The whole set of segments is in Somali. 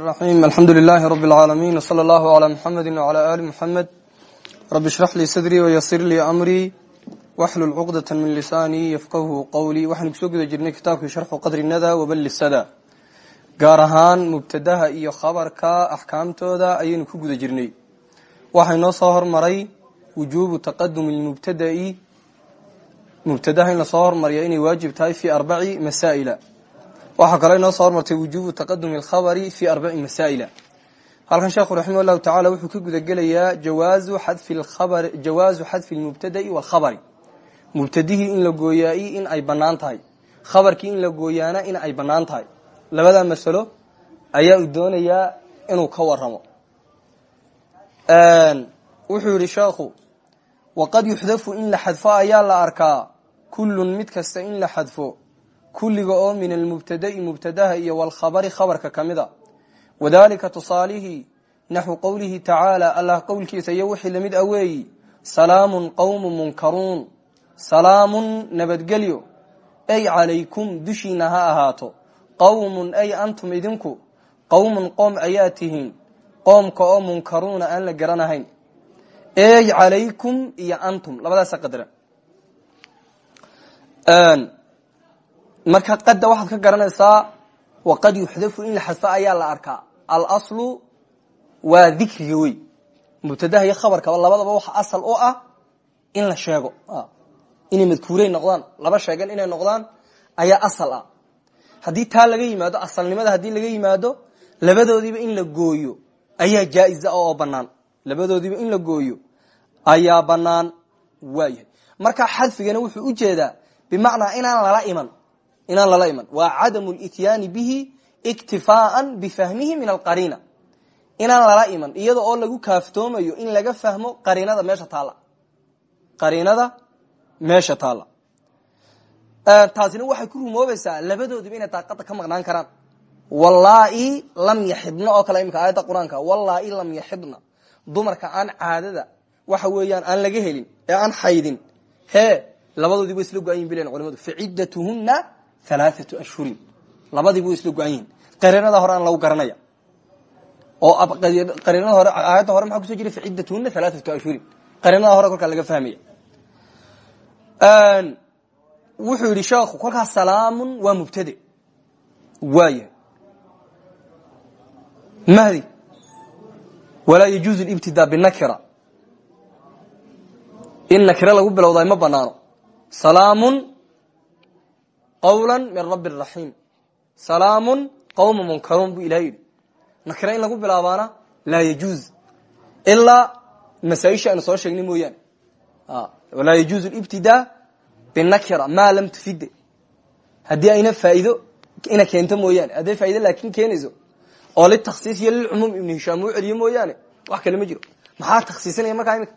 الرحيم الحمد لله رب العالمين وصلى الله على محمد وعلى آل محمد رب اشرح لي صدري ويسر لي أمري واحلل عقدة من لساني يفقه قولي waxaan kusoo guda jirnay kitaabkii sharxu qadri nada wabali sada gaar ahaan mubtadaha iyo khabarka axkaamtooda ayaynu ku guda jirnay waxaa inoo soo hormaray wujuubu taqadumi lmubtada'i mubtadaha in lasoo hormariya inay waajib tahay fi arbaci masaa'ila waxaa kaloo inoo soo hormartay wujubu taqadumi alkhabari fi arbaci masaa'ila. Halkan sheekhu raximah llahu tacala wuxuu ka guda gelayaa jawaazu xadfi lkhabar jawaazu xadfi lmubtada'i walkhabari mubtadihii in la gooyaayi in ay bannaan tahay. Khabarkii in la gooyaana in ay bannaan tahay. Labadaa masalo ayaa uu doonayaa inuu ka waramo wuxuu yihi sheekhu waqad yuxdafu in la xadfo ayaa la arkaa. Kullun mid kasta in la xadfo kulliga oo min almubtada'i mubtadaha iyo walkhabari khabarka ka mid a. Wadalika tusaalihii naxwu qowlihi tacaala allah qowlkiisa iyo wixii la mid a weeyi salaamun qowmu munkaruun. Salaamun nabadgelyo. Ay calaykum dushiina ha ahaato. Qowmun ay antum idinku. Qowmun qoom ayaa tihiin. Qoomka oo munkaruuna aan la garanahayn. Ey calaykum iyo antum. Labadaasa qadra marka qadda waxaad ka garanaysaa waqad yuxdafu in la xadfo ayaa la arkaa. Alaslu waa dikriga wey mubtadaha iyo khabarkaba labadaba waxa asal u ah in la sheego. Inay madkuuray noqdaan laba sheegan inay noqdaan ayaa asal ah. Haddii taa laga yimaado asalnimada haddii laga yimaado labadoodiiba in la gooyo ayaa jaa-isa oo banaan labadoodiiba in la gooyo ayaa banaan waayahay. Marka xadfigana wuxuu u jeedaa bimacnaa inaan lala iman inaan lala iman. Waa cadamu lityaani bihi iktifaaan bifahmihi min alqariina. Inaan lala iman iyada oo lagu kaaftoomayo in laga fahmo qariinada meesha taalla. Qariinada meesha taalla. Taasina waxay ku rumoobaysaa labadoodiba inay daaqada ka maqnaan karaan. Wallai lam yaxidna oo kale imika aayadda qur'aanka lam yaxidna dumarka aan caadada waxa weeyaan aan laga helin ee aan xaydin hee labadoodiba isla go-an bilen culimadu faciddatuhuna alaaatu ashhurin labadiibu isla go-an yihiin qariinada hore aan lagu garanaya oo qariinada hore aayadda hore maxaa kuso jira faciddatuhuna alaaatu ashhurin qariinada hore kolkaa laga fahmaya wuxuu yihi sheekhu kolkaas salaamun waa mubtade waayahay mahdi walaa yajuuzu libtidaa binakira in nakira lagu bilowday ma banaano salaamun qawla min rabi raxiim salaamun qawma munkaruun buu ilahay yidhi. Nakira in lagu bilaabaana laa yajuuz ilaa masaaisha aynu soo sheegnay mooyaane. Walaa yajuuzu libtidaa binakira maa lam tufide haddii ayna faa'iido ina keento mooyaane hadday faa'ido laakin keenayso oo litaksiis iyo lilcumuum ibnu hishaam uu celiyo mooyaane wax kale ma jiro. Maxaa taksiisinaya markaa imika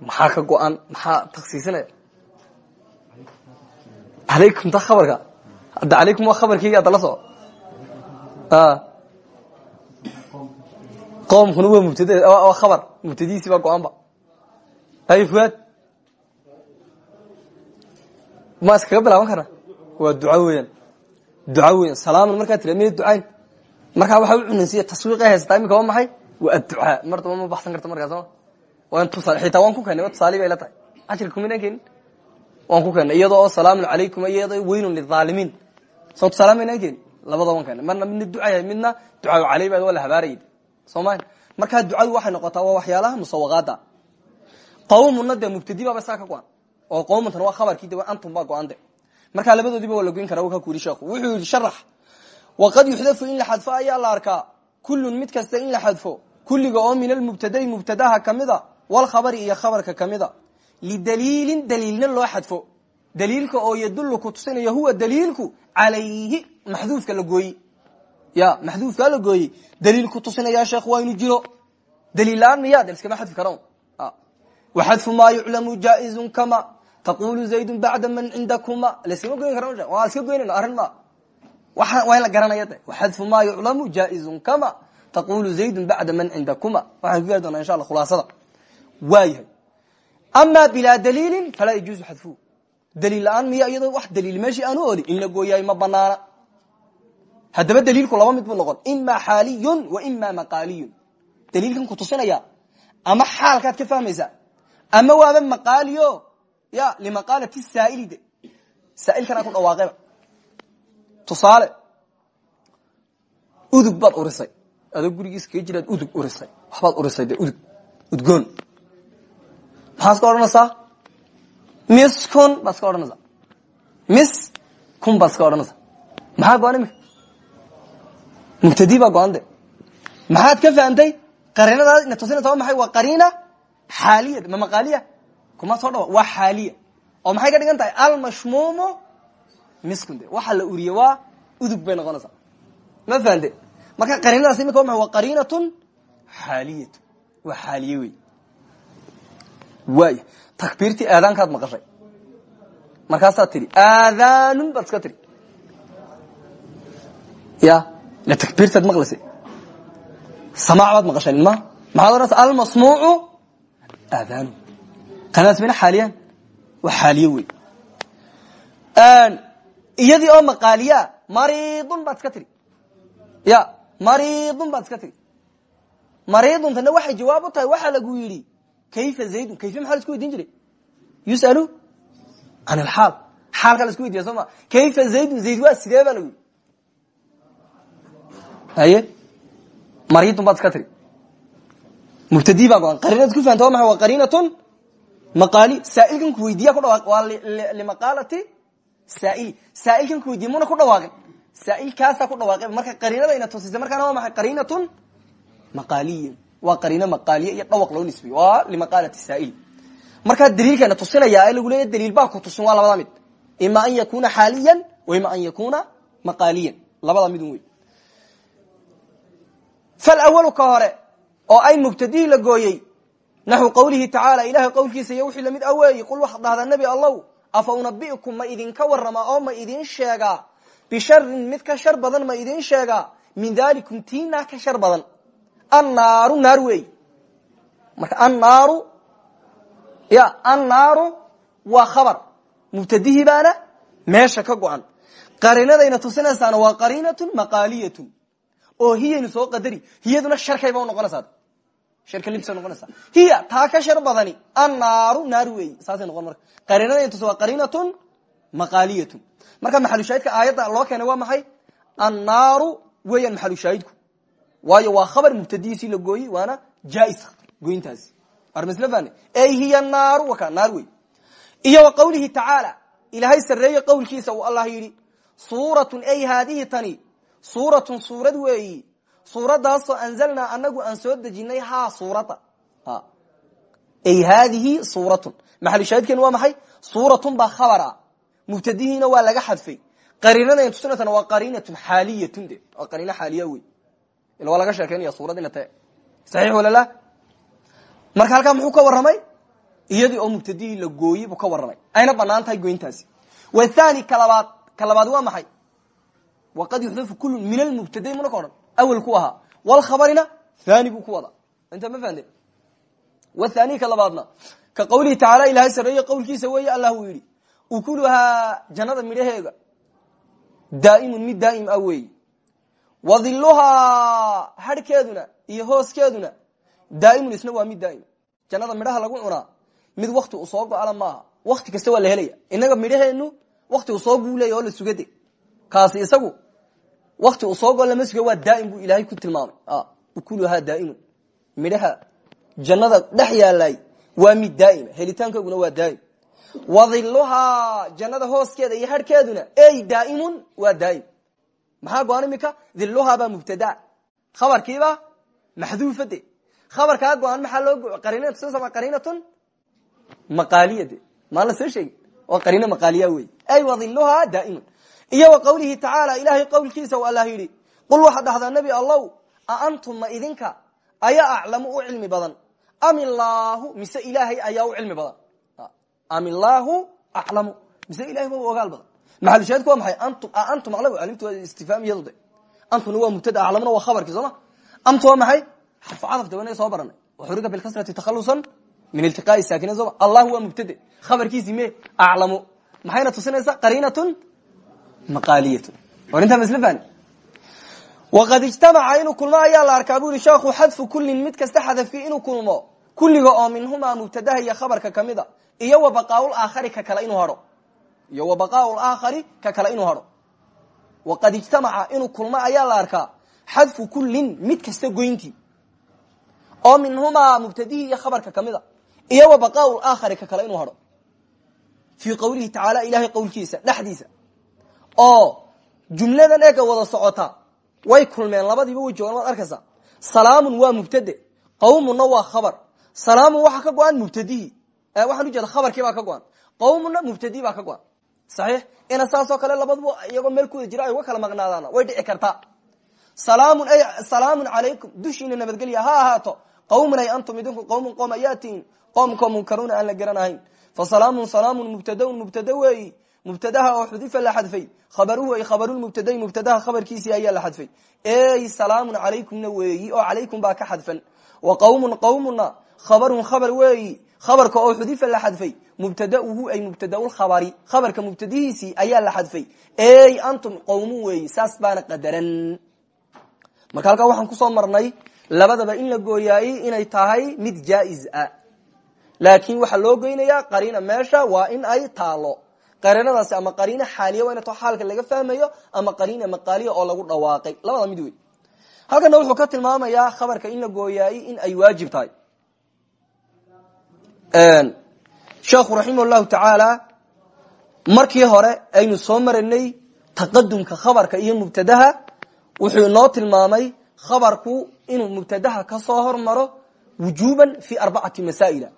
maxaa ka go-an maxaa taksiisinaya alaykum ta khabarka hadda alaykum waa khabarkeyga hadda la soco qoomkuna waa mubtad waa khabar mubtadihiisi baa go-an ba ay fuaad ma iskaga bilaaban karna waa duca weeyaan duca weyan salaaman markaa tira miya ducayn markaa waxaa u cunansiya taswiiqa haysataa imika waa maxay waa adducaa mar daba ma baxsan karta markaa sooma xitaa waan ku keenay ma tusaale bay la tahay cashirka kuminaan keenin waan ku keenay iyadoo oo salaamun calaykum iyadoo weynun lidaalimiin soo tusaale maynaan keenin labada waan keenay. Marna midna duca yahay midna ducaa caley baa waa la habaarayay. Sooma ducadu waxay noqotaa waa waxyaalaha musawaqaada qawmuna dee mubtadi baaba saa ka go-an oo qowmantan waa khabarkii de antum baa go-an de markaa labadoodiba waa la goyn kara ka ku yidhi sheekhu. Wuxuu sharax waqad yuxdafu in la xadfo ayaa la arkaa. Kullun mid kasta in la xadfo kulliga oo min almubtadai mubtadaha kamida walkhabari iyo khabarka kamida lidaliilin daliilna loo xadfo daliilka oo yadullu ku tusinayo huwa daliilku calayhi maxduufka la gooyi ya maxduufkaa la gooyey daliil ku tusinaya sheekh waa inu jiro daliil la'aan miya de iskama xadfi kara waxadfu maa yuclamu jaaizun kama taqulu zaydun bacda man cindakuma laskama goyn kara waa iska goynayno arrin ma waa in la garanaya de waxadfu maa yuclamu jaaizun ama bilaa daliilin falaa yajuuzu xadfu daliil la'aan miya iyadoo wax daliil meeshii aan u oli in la gooyaay ma banaana. Haddaba daliilku laba mid buu noqon. Ima xaaliyun wa ima maqaaliyun. Daliilkan ku tusinaya. Ama xaalkaad ka fahmaysaa. Ama waaba maqaaliyo? Ya limaqaalati saaili de. Saailkanaa ku dhawaaqeba tusaale. Udug baad urisay. Adoo gurigiis kaga jiraad udug urisay. Waxbaad urisay de udug. Udgoon maxaad iska odhanaysaa miskun baad iska odhanaysaa mis kun baad iska odhanaysaa maxaa go-an imika mubtadi baa go-an de maxaad ka fahamtay qariinadaas ina tusinaysa waa maxay? Waa qariina xaaliya ma maqaaliya kuma soo dhawa waa xaaliya oo maxay ka dhigan tahay almashmuumu miskun de. Waxa la uriye waa udug bay noqonaysaa ma fahamte marka qariinadaas waay takbiirtii aadaankaad maqashay. Markaasaad tidhi aadaanun baad iska tidhi. Ya ila takbiirtaad maqlaysa samaac baad maqashay ilmaha maxaad odhanaysa almasmuucu aadaanu qanadaas mina xaaliyaan waa xaaliye wey iyadii oo maqaaliyaa mariidun baad iska tidhi. Ya mariidun baad iska tidhi. Mariiduntana waxay jawaab u tahay waxaa lagu yidhi kayfa zaydun kayfa maxaa la isku weydiin jiray yus'alu can alxaal xaalkaa la isku weydiya soo ma kayfa zaydun zayd waa sidee baa lagu haye mariidun baad iska tiri mubtadi baa go-an qariinad ku fahanta wa maay waa qariinatun maqaali saailkan ku weydiiya ku dhawaaq waa limaqaalati saaili saailkan ku weydiya muna ku dhawaaqin saailkaasaa ku dhawaaqe marka qariinadayna tusisa markaana waa maxay qariinatun maqaaliya waa qariino maqaaliya iyo dhawaq loo nisbiyo. Waa limaqaalati saail markaa daliilkeena tusinaya lagu leeya daliil baa ku tusin waa labada mid. Ima an yakuna xaaliyan wa ima an yakuna maqaaliyan. Labada midun wey falwalu ka hore oo ay mubtadihii la gooyey naxwu qawlihi tacaala ilahay qowlkiisa iyo la mid aweeyi qul waxaad dhahdaa nebi allow afa unabi'kum ma idinka warrama oo ma idin sheegaa? Bisharin mid ka shar badan ma idin sheegaa? Min dalikum tiinaa ka shar badan annaaru naar weey. Marka annaaru ya annaaru waa khabar. Mubtadihii baana meesha ka go-an. Qariinadayna tusinaysaana waa qariinatun maqaaliyatun. Oo hiyaynu soo qadari hiyaduna sharkayba unoqonaysaa sharka libsa noqonaysaa. Hiya taa ka shar badani annaaru naar weeyi saasay noqon marka. Qariinadayna tusi waa qariinatun maqaaliyatun. Marka maxalushaahidka aayadda loo keenay waa maxay? Annaaru weeyaan maxalushaahidku waayo waa khabar mubtadihiisii la gooyey waana jais goyntaasi armslfan ey hiya naaru waka naar iyo wa qawlihi tacaala ilaahay sareeye qowlkiisa uu allah yidhi suuratun ey haadihi tani suuratun suurad weeyi suuradaasoo anzalnaa anagu aan soo dejinay haa suuradda ey haadihi suuratun. Maxalushaahidkeenu waa maxay? Suuratun baa khabara. Mubtadihiina waa laga xadfay. Qariinadayn tusinaysan waa qariinatun xaaliyatun de. Waa qariino xaaliya ila waa laga sheekeynaya suurad ina tae saxiix walala marka halkaa muxuu ka warramay? Iyadii oo mubtadihii la gooyey buu ka warramay. Ayna bannaan tahay goyntaasi. Wathani kalabaad ka labaad waa maxay? Waqad yuxdafu kullu min almubtadayn muna ka odhan. Awel ku ahaa. Walkhabarina thani buu ku wadaa. Inta ma fahamte wathani ka labaadna ka qawlihi tacaala ilaahay sareeye qowlkiisa weeye allah uu yidhi ukuluhaa jannada midhaheega daa'imun mid daa'im ah weeyi wadiluhaa harhkeeduna iyo hooskeeduna daaimun isna waa mid daaima jannada midhaha lagu cunaa mid wakti u soo go-ala maaha. Wakti kasta waa la helaya inaga midhaheenu wakti u soo guulaya oo la sugade. Kaasi isagu wakti u soo go lama waa daaim buu ilaahay ku tilmaamay. Ukuluhaa daaimun. Midhaha jannada dhex waa mid daaima helitaankooguna waa daaim. Wadiluhaa jannada hooskeeda iyo harhkeeduna ey daaimun waa daaim maxaa go-an imika? Diluhaa baa mubtada khabarkiiba maxduufade khabarkaa go-an maxaa loo qarinatusa qariinatun maqaaliya de maan la soo sheegi waa qariino maqaaliya wey ay wadiluhaa daa'imun. Iyo wa qawlihi tacaala ilaahay qowlkiisa allah yidhi qul waxaad dhahdaa nebi allow a antum ma idinka? Ayaa aclamu u cilmi badan. Am illaahu mise ilaahay ayaa u cilmi badan. Am illaahu aclamu. Mise ilahay ma ogaal badan maxalushaahidku waa maxay? Antum aclamu alimtu waa istifhaam iyadu de antumna waa mubtada aclamuna waa khabarkii soo ma? Amtu waa maxay? Xarfu cadaf daban soo baranay. Waxuriga bilkasrati takhalusan min iltiqaai saakina sooma allahu waa mubtade. Khabarkiisi me aclamu. Maxayna tusinaysaa? Qariinatun maqaaliyatun. War intaa ma isla fahni waqad ijtamaca inuu kulmo ayaa la arkaa bu yihi sheekhu xadfu kullin mid kasta xadafkii inuu kulmo kulliga oo minhumaa mubtadaha iyo khabarka ka mid a iyo wa baqaaul aakhari ka kale inuu hado iyo wa baqaaul aakhari ka kale inuu hadho waqad ijtamaca inuu kulmo ayaa la arkaa xadfu kullin mid kasta goyntii. Oo minhumaa mubtadihii iyo khabarka ka mid a iyo wa baqaaul aakhari ka kale inuu hadho fii qowlihi tacaala ilahay qowlkiisa dhexdiisa oo jumladan eega wada socota way kulmeen labadiiba joogaan waad arkaysaa. Salaamun waa mubtade qawmunna waa khabar. Salaamun waxaa ka go-an mubtadihii waxaan ujeeda khabarkii baa ka go-an. Mubtadihi baa ka go-an saxiix ina saasoo kale labaduba iyagoo meel kuwada jira ay uga kala maqnaadaan. Way dhici kartaa. Salaamun ay salaamun calaykum dushiina nabadgelya ha ahaato. Qawmun ay antum idinku qawmun qoom ayaa tihin qoomkoo aan la garanahayn fa salaamun salaamun mubtadaun mubtada weeyi. Mubtadaha oo xudifa la xadfay. Khabaruhu ay khabarulmubtadayi mubtadaha khabarkiisii ayaa la xadfay. Ey salaamun calaykumna weeyi oo calaykum baa ka xadfan. Wa qawmun qawmuna khabarun khabar weeyi khabarka oo xudifa la xadfay mubtadauhu ay mubtadaulkhabari khabarka mubtadihiisii ayaa la xadfay. Ey antum qawmun weeyi saas baana qadaran. Marka halkaa waxaan ku soo marnay labadaba in la gooyaayey inay tahay mid jaa-is ah laakiin waxaa loo goynayaa qariina meesha waa in ay taalo qariinadaasi ama qariina xaaliya waa to xaalka laga fahmayo ama qariina maqaaliya oo lagu dhawaaqay. Labada mid wey. Halkana wuxuu ka tilmaamayaa khabarka in la gooyaayey in ay waajib tahay sheekhu raximah llahu tacaala markii hore aynu soo maranay taqadumka khabarka iyo mubtadaha wuxuu inoo tilmaamay khabarku inuu mubtadaha ka soo hormaro wujuban fi arbacati masaa'ila.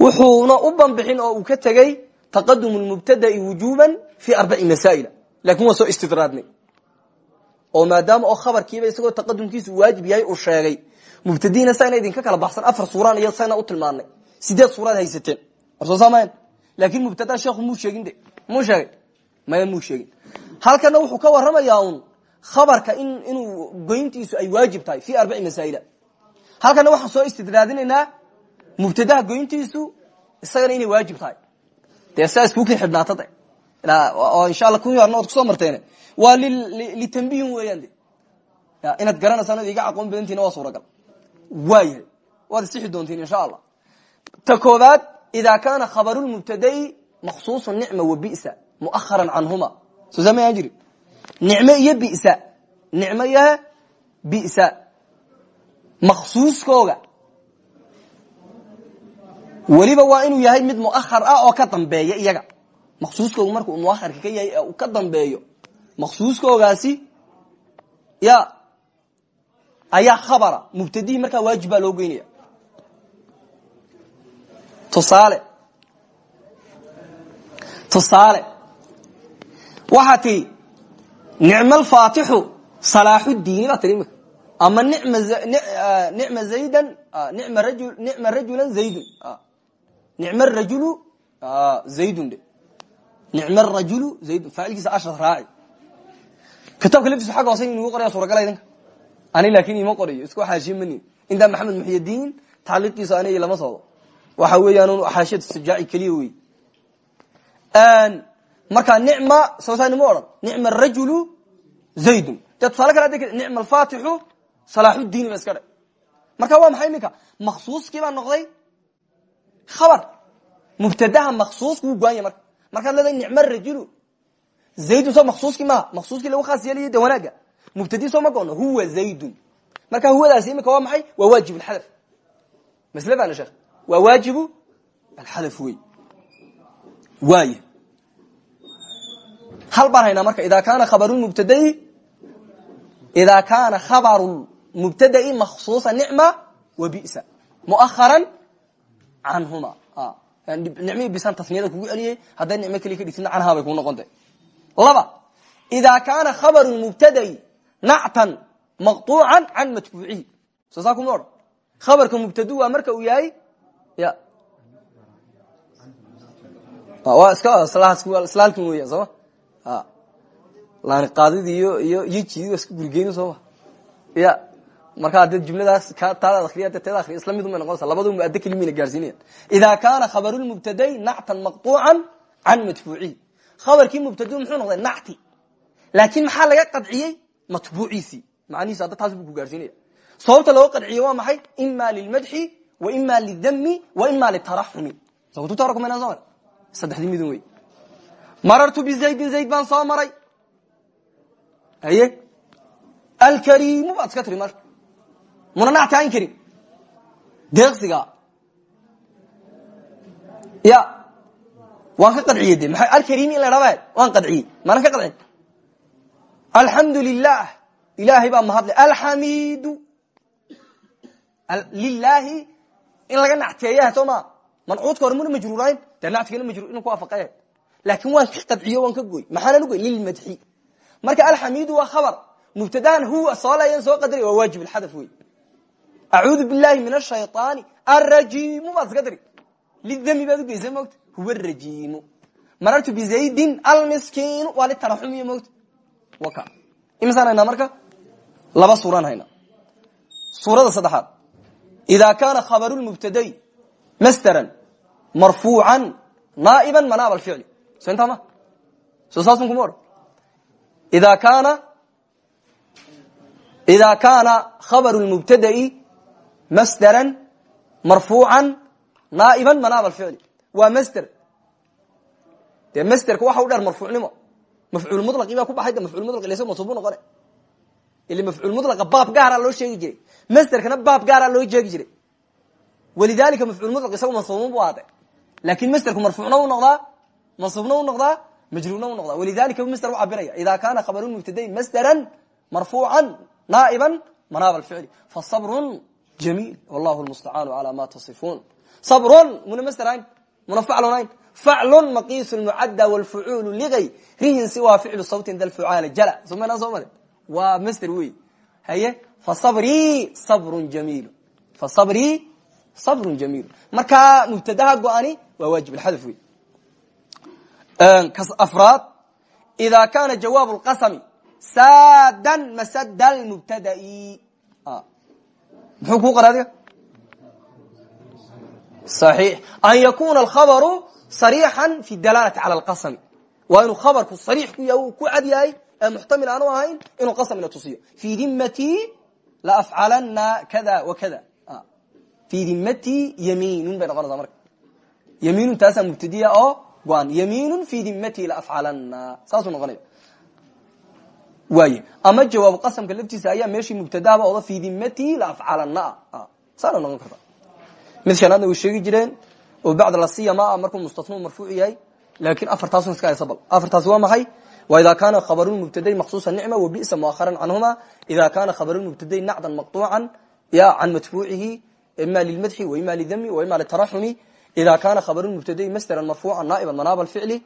Wuxuuna u banbixin oo uu ka tegey taqadum mubtada'i wujuban fi arbaci masaa'ila. Lakin waa soo istidraadnay. Oo maadaama oo khabarkiiba isagoo taqadumkiisu waajib yahay uu sheegay mubtadiina sayna idinka kala baxsan. Afar suuraan iyo sayna u tilmaanay. Sideed suuraad haysateen. War soo saamayn? Laakin mubtada sheekhu muu sheegin de? Sheegay? Maya muu sheegin. Halkana wuxuu ka waramayaa un khabarka in inuu goyntiisu ay waajib tahay fi arbaci masaa'ila. Halkana waxaan soo istidraadinaynaa mubtadaha goyntiisu isagana inay waajib tahay. Dee sidaa kin xidhnaata de oo insha alla kuwii horna oad ku soo marteen waa litambihin weeyaan de. Inaad garanaysaan od iga aqoon badantiina waa suuragal waa yahay waad isixi doontiin insha allah ta koobaad ida kaana khabarulmubtada'i maksuusu nicma wa bisa muaharan canhuma. Soo samayaan jiri. Nicmo iyo bisa. Nicmo iyo bisa. Maksuuskooga weliba waa inuu yahay mid muahar ah oo ka dambeeya iyaga. Maksuuskooga markuu muaharka ka yahay ee uu ka dambeeyo. Maksuuskoogaasi ya ayaa khabara. Mubtadihii markaa waajib baa loo geynaya tusaale. Tusaale. Waxaa tii nicma alfaatixu salaaxudiini baa tii imika ama nicma rajul nicma rajulan zaydun. Nicma rajulu zaydun de. Nicma rajulu zaydun. Faacilkiisa ashar raaci. Kitaabka laftiisu xagga hoose inugu qoraya suuragala idinka ani laakin ima qorayo isku xaashiye mani intaa maxamed muxyadiin tacliiqiisu aniga lama socdo. Waxa weeyaan xaashiyat sajaaci keliya wey markaa nicma soosaanima odhan nicma rajulu zaydun. Dee tusaale kale ad nicma alfatixu salaaxudiini ba iska dhe marka waa maxay iminka maksuuskii baa noqday khabar. Mubtadaha maksuuska wuu goanya marka. Markaad leedahay nicma rajulu zaydun soo maksuuskii maaha. Maksuuskii lagu khaas yeelayo de wanaaga mubtadi soo ma goono huwa zaydun marka huwadaasi imika waa maxay waa waajib alxadaf masle bana sheekh waa waajibu alxadaf wey waay hal baan haynaa marka ida kaana khabaru mubtadai ida kaana khabaru mubtada'i maksuusa nicma wa bisa muaharan canhuma nicmihii bisan tasniyada kugu celiyey hadday nicmo keliya ka dhigtina canhaa bay kuu noqonta laba ida kaana khabaru mubtada'i nactan maqطuucan can matbuucihi soo saa kuma odhan khabarka mubtadu waa marka uu yahay ya. Waa iska islaalkin weya sooma laani qaadidi iyo iyo iyo jidi iska gurigeyni sooma ya. Markaa dee jumladaas taadaad akriya de teeda akriya isla mid umay noqonaysa labadu muaddo kelimina gaarsiinayan ida kaana khabarulmubtada'i nactan maqطuucan can madfuucihi. Khabarkii mubtadu muxuu noqday nacti. Laakin maxaa laga qadciyey matbuuciisii macnihiis hadda taas buu ku gaarsiinaya sababta looga qadciye waa maxay ima lilmadxi wa ima lidami wa ima litaraxumi mar saddexdii midun wey marartu bizaydin zayd baan soo maray haye alkarimu baad iska tiri marka munanacti ayn karin deeqsiga ya waan ka qadciyey de maa alkarimi in la dhaba waan qadciyey maanan ka qadcin alxamdu lilah ilaahay baa mahadle alxamidu lilaahi in laga nacteeyaha soo ma mancuudka hore muna majruurayn dee nactigana majruur inu ku afaqe laakin waan ka qadciyo waan ka goy maxaanan ugoy lilmadxi marka alxamidu waa khabar. Mubtadahan huwa soo layan soo qadari waa waajib lxadaf wey acuudu billahi min ashayطaani arajimu baad iska dari. Lidami baad ugeysa mogta huwa rajimu marartu bizaydin almiskiinu waa litaraxumiy mogta imisaan haynaa marka? Laba suuraan haynaa suurada saddexaad. Ida kaana khabaru lmubtadayi masderan marfuucan naaiba manaab alficli so intaa ma soo saasun kuma odhan ida kaana ida kaana khabaru lmubtada'i masderan marfuucan naaiba manaab alficli waa waxa u dheer marfuucnimo mafcuul mulaqi baa ku baxay de mafcuul mulaq ls mansuub bu noqone ila mafcuul mulaqa baab gaaraa loo sheegi jiray masderkana baab gaaraa loo sheegi jiray walidalika mafcuul mulaq isaga mansuubun bu aade laakiin masderku marfuucna u noqdaa mansuubna u noqdaa majruurna u noqdaa walidalika masder u cabiraya ida kana khabaru mubtadain masderan marfuucan naaiba manaab alficli fasabrun jamiil wallahu lmustacaanu cala ma tasifuun sabrun muna masderayn muna faclunayn faclun maqiis mucadda wlfucuulu ligayrihin siwaa ficlu sawtin dalfucaala jala somanaa soo mare waa masder wey haye fasabrii sabrun jamiilu fasabrii sabrun jamiilu markaa mubtadaha go-ani waa waajib alxadaf wey kas afraad ida kana jawaab lqasmi saadan masada lmubtada'i muxuu kuu qora adiga صaxiix an yakuna alkhabaru sariixan fi dalaalati cala alqasmi waa inuu khabarku sariix ku yahay ku cad yahay ee muxtamil aanu ahayn inuu qasamina tusiyo. Fii dimatii laafcalana kada wa kada. Fii dimatii yamiinun bay noqonaysaa marka. Yamiinun taasaa mubtadiya oo go-an yamiinun fii dimatii laafcalana saasuu noqonaya. Waaye. Ama jawaab qasamka laftiisa ayaa meeshii mubtadaaba oda fii dimatii laafcalana saana noqon karta. Mid shanaadna way sheegi jireen oo bacd lasiyama markuu mustatnu marfuuc yahay laakin afartaasun iska haysa bal. Afartaasi waa maxay? Wa ida kana khabaru mubtadayn maqsuusa nicma wa bisa muaharan canhuma ida kana khabaru mubtadayn nacdan maqطuucan ya can matbuucihi ima lilmadxi wa ima lidami wa ima litaraxumi ida kana khabaru mubtadayn masderan marfuucan naaiban manaab alficli.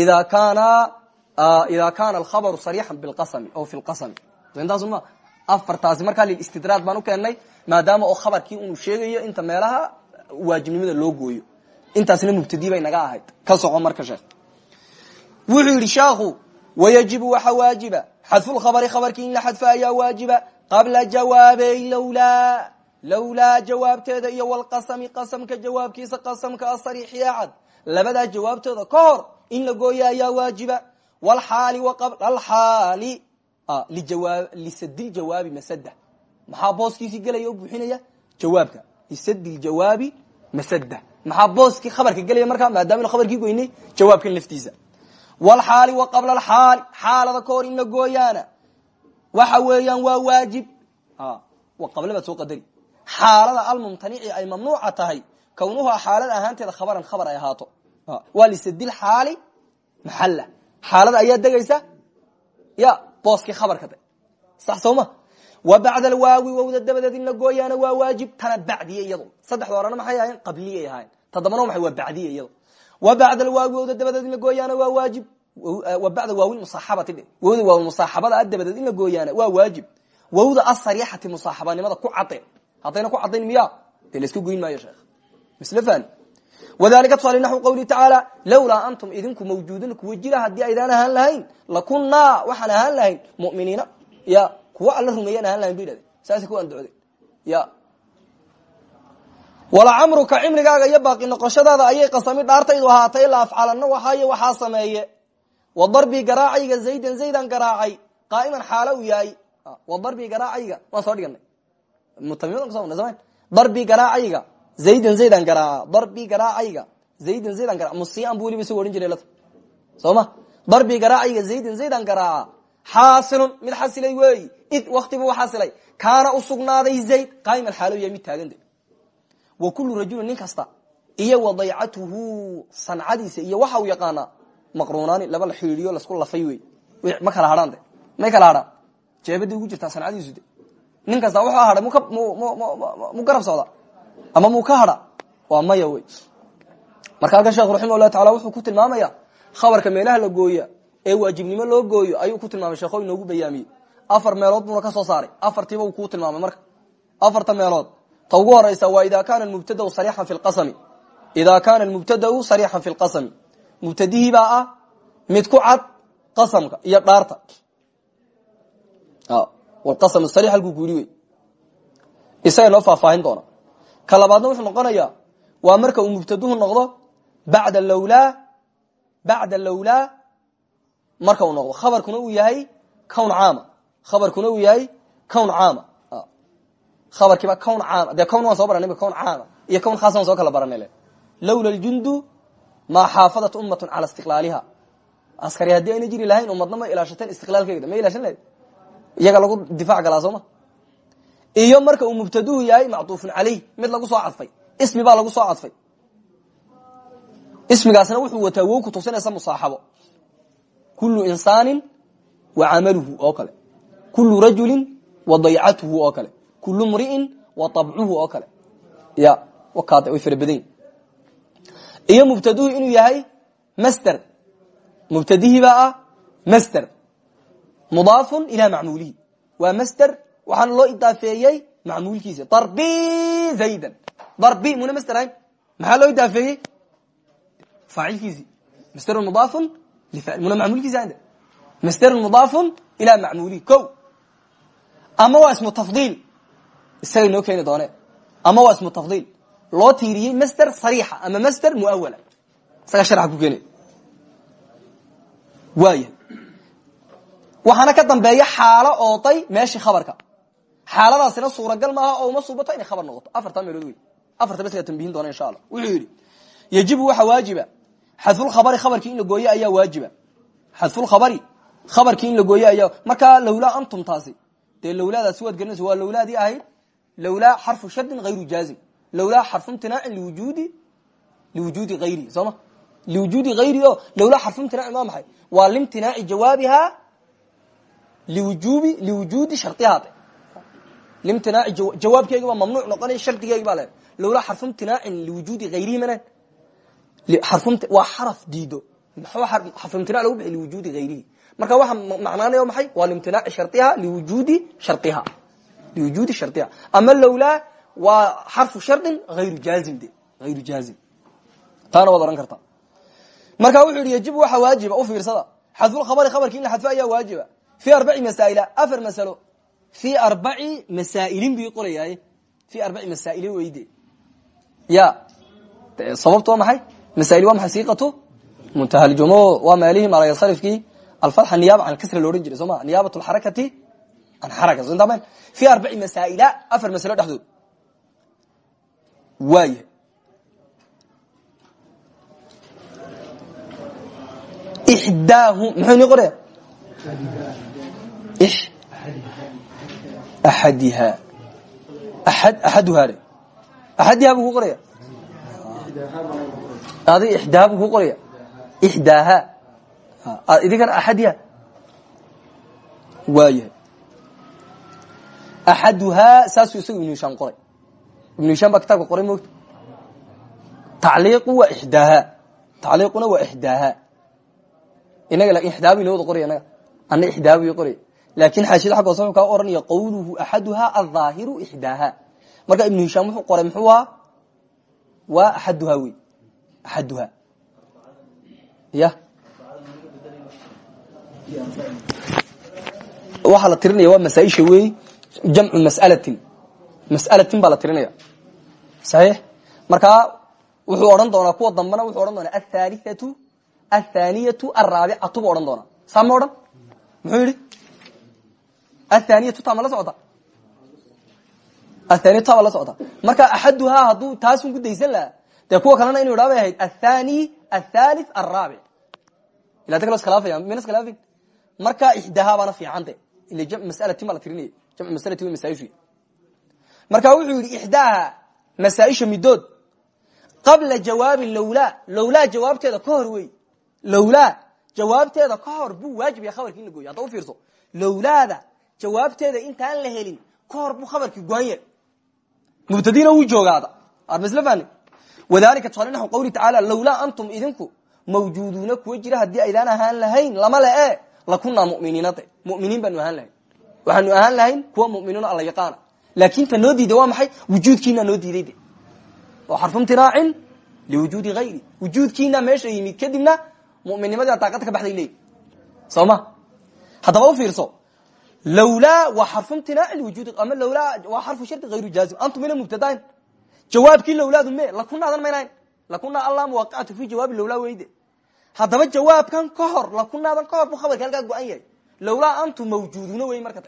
Ida kana ida kana alkhabaru sarixan bilqasmi aw fi lqasmi intaas ma afartaasi markaa lilistidraad baan u keennay maadaama oo khabarkii unu sheegayo inta meelaha waajibnimada loo gooyo intaasna mubtadi bay naga ahayd. Ka soco marka sheekh wuxuu yidhi sheekhu wayajibu waxa waajiba. Xadfulkhabari khabarkii in la xadfo ayaa waajiba. Qabla jawaabey lowlaa lowlaa jawaabteeda iyo walqasami qasamka jawaabkiisa qasamka asariixiya cad labadaa jawaabtooda ka hor in la gooyo ayaa waajiba. Wlxaali waqabla alxaali lisadi ljawaabi masada maxaa booskiisii gelaya oo buuxinaya? Jawaabka. Lisadi ljawaabi masada. Maxaa booskii khabarka gelaya markaa maadaama khabarkii goynay? Jawaabkan laftiisa. Wlxaali wa qabla alxaali xaalada ka hor in la gooyaana. Waxa weeyaan waa waajib. Qabla baad soo qadari. Xaalada almumtanici ay mamnuuca tahay kawnuhaa xaalad ahaanteeda khabaran khabar ay ahaato. Waa lisadi lxaali maxala xaalada ayaa degaysa? Ya booskii khabarka de sax soo ma wa bacda alwaawi wowda dabadeed in la gooyaana waa waajib tana bacdiye iyado saddexda horena maxay ahayen qabliyay ahayen tadabana maxay? Waa bacdiye iyado wa bacda alwaawi wowda dabadeed in la gooyaana waa waajib. Wa bacda waawi musaaxabati wowda waawi musaaxabada a dabadeed in la gooyaana waa waajib. Wowda asariixati musaaxabanimada ku cadde haddayna ku caddayn miya dee la iska goyn maayo sheekh. Misle fani wadalika tusaale naxwi qawlihi tacaala lawlaa antum idinku mawjuudun kuwa jira haddii aydaan ahaan lahayn lakunaa waxaan ahaan lahayn muminiina. Ya kuwa alla rumeeyaan ahaan lahayn ba yidhahdeen saasay ku andocdeen ya. Walacamruka cimrigaaga iyo baaqi noqoshadaada ayay qasami dhaartaydu ahaatay la afcalanna waxaayo waxaa sameeye. Wa darbii garaacayga zaydan zaydan garaacay. Qaaiman xaalo yahay. Wa darbii garaacayga. Waan soo dhiganay. Mutamimad kuso samayn darbii garaacayga. Zaydan zaydan garaaca. Darbii garaacayga. Zaydan zaydan garaa musiian bu weliba isago odhan soo ma? Darbii garaacayga zaydan zaydan garaaca xaasilun mid xasilay weeyi id waktibu xasilay kaana u sugnaaday zayd qaaiman xaalo yahay mid taagande wa kullu iyo wa daycatuhu iyo waxa uu yaqaanaa maqruunaani laba la xidhiidiyo lasku lafay wey ma kala hadhaan de may kala hadhaan jeebadii ugu jirtaa sancadiisu de nin kasta wuxuu hadhay mu garab socda ama muu ka hadha waa maya wey marka halkan sheekhu raximah llah taala wuxuu ku tilmaamaya khabarka meelaha la gooya ee waajibnimo loo gooyo ayuu ku tilmaamay sheekho inoogu bayaamiyey afar meelood buuna ka soo saaray. Afartiiba uu kuu tilmaamay marka. Afarta meelood. Ta ugu horeysa waa ida kana mubtadau sariixan fi lqasami ida kana mubtadau sariixan fi lqasami mubtadihii baa ah mid ku cad qasamka iyo dhaarta. Wlqasam sariix halkuu ku yidhi wey. Isaga noo faahfaahin doona. Ka labaadna wuxuu noqonayaa waa marka uu mubtaduhu noqdo bada lowlaa bacda lowlaa marka uu noqdo. Khabarkuna uu yahay cown caama. Khabarkuna uu yahay cown caama. Khabarkiiba cown caama. Dee cown waan soo baranay cown caama. Iyo cown khaas waan soo kala baranay lowla ljundu maa xaafadat ummatun cala istiqlaaliha. Askari haddii ayna jiri lahayn ummadna ma ilaashateen istiqlaalkeeda ma ilaashan lahayd? Iyaga lagu difaac galaa sooma iyo marka uu mubtaduhu yahay macطuufun caleyh mid lagu soo cadfay. Ismi baa lagu soo cadfay. Ismigaasna wuxuu wataa wow ku tusinaysa musaaxabo kulu insaanin wa camaluhu oo kale kulu rajulin wa daycatuhu oo kale kulu mri'in wa abcuhu oo kale ya wakaad way fara badan iyo mubtaduhu inuu yahay master mubtadihii baa ah master mudaafun ilaa macmuulihi waa master waxaana loo idaafeeyey macmuulkiisa darbi zaydan darbi muna master ahayn maxaa loo idaafeeyey faacilkiisii masterun mudaafun muna macmuulkiisi ahayn masterun mudaafun ilaa macmuulihi ko ama waa ismu tafdiil isagay noo keeni doone. Ama waa ismu tafdiil loo tiiriyey master sariixa ama master muawala isaga sharxa ku keenay. Waaya waxaana ka dambeeya xaalo ooday meeshii khabarka. Xaaladaasina suuragal maaha oo uma suubato inay khabar noqoto. Afartaa meelood wey afarta bas la tambihin doona insha allah. Wuxuu yidhi yajibu waxa waajiba xadfulkhabari khabarkii in la gooye ayaa waajiba. Xadfulkhabari khabarkii in la gooye ayaa markaa lowlaa antum taasi. Dee lowlaadaasi waad garanaysa waa lowlaadii ahayd lowlaa xarfu shardin hayru jaazim. Lowlaa xarfu imtinaacin liwujuudi liwujuudi hayri soo ma? Liwujuudi hayri o lowlaa xarfu imtinaaci waa maxay? Waa limtinaaci jawaabiha liwujubi liwujuudi sharihaade limtinaaci jawaabkeegi baa mamnuuc noqonaya shardigeegi baa le lowlaa xarfu imtinaacin hayrihi manen waa xaraf diido. Imtinac lagu bixi liwujuudi hayrihi marka waxa macnaanaya maxay? Waa limtinaaci shariha liwujuudi shariha liwujuudi shariha ama lowlaa waa xarfu shardin hayru jaazim de. Hayru jaazim. Taana waad ohan kartaa marka wuxuu yihi yajibu waxa waajiba u fiirsada. Xadfulkhabari khabarki in la xadfo ayaa waajiba. Fi arbaci masaaila afar masalo. Fi arbaci masaailin bi qorayaay fi arbaci masaail weyde. Ya sababtu waa maxay masaail waa maxay siiqatu muntahaljum waa meelihii malaysarifkii alfatxa niyaaba can kasra loodhan jiray soo ma niyaabat lxarakati can xaraka so intaa fi arbaci masaaila afar masalo dhexdood waaya ixdaahum muxuu inii qoraya axadiha aad axaduhaa de axadiha buu ku qoraya adiga ixdaaha buu ku qoraya. Ixdaaha. Idinkana axadiha waayahay axaduhaa saasuu isagu ibnu hishaam qoray. Ibnu hishaam baa qoray moogta tacliiqu waa ixdaaha. Tacliiquna waa ixdaaha. Inaga laakiin ixdaabu ina wada qoraya ana ixdaabu i qoraya. Laakin xaashiyada xaggoos wuxuu kaa oranaya qawluhu axaduhaa alظaahiru ixdaaha. Marka ibnu hishaam wuxuu qoray muxuu ahaa waa axaduhaa axaduhaa ya waxaa la tirinaya waa masaaisha wey jamcu mas'alatin mas'alatin baa la tirinaya saxiix markaa wuxuu odhan doonaa kuwa dambena wuxuu odhan doonaa athaalithatu athaniyatu araabicatu bu odhan doonaa saa ma odhan muxuu yidhi athaniyatu ta ma la socota athaniyatu dee kuwa kalena inu idhaa bay ahayd athani athalith araabic ila da kalo iskhilaafaya mina iskhilaafin marka ixdahaa baana fiicante ila jamc masalati ma la tirinaya jamc masalati way masaaishu marka wuxuu yidhi ixdaaha masaaisha midood qabla jawaabi lowlaa lowlaa jawaabteeda ka hor wey lowlaa jawaabteeda ka hor buu waajib yahay khabarki in la gooyo hadda u fiirso lowlaada jawaabteeda intaan la helin ka hor buu khabarkii goan yahay mubtadiina wuu joogaada armasla fahni wadalika tusaale naxu qawli tacaala lowlaa antum idinku mawjuuduuna kuwa jira haddii aydaan ahaan lahayn lama le e lakunaa muminiinade muminiin baanu ahaan lahayn. Waxaanu ahaan lahayn kuwa muminiino alla yaqaana. Laakin ta noo diida waa maxay? Wujuudkiina noo diiday de. Oo xarfu imtinaacin liwujuudi hayri wujuudkiina meesha yimid kadibna muminnimadii daaqada ka baxday leey soo ma? Haddaba u fiirso. Lowlaa waa xarfu imtinaaci liwujuudi ama lowlaa waa xarfu shardi hayru jaazim. Antum mina mubtadain jawaabkii lowlaadu me lakunaadan maynahayn lakunaa alla muwaqicatu fi jawaabi lowlaa weyde. Haddaba jawaabkan ka hor lakunaadan ka hor buu khabarki halkaa go-an yahay. Lowlaa antum mawjuuduuna wey marka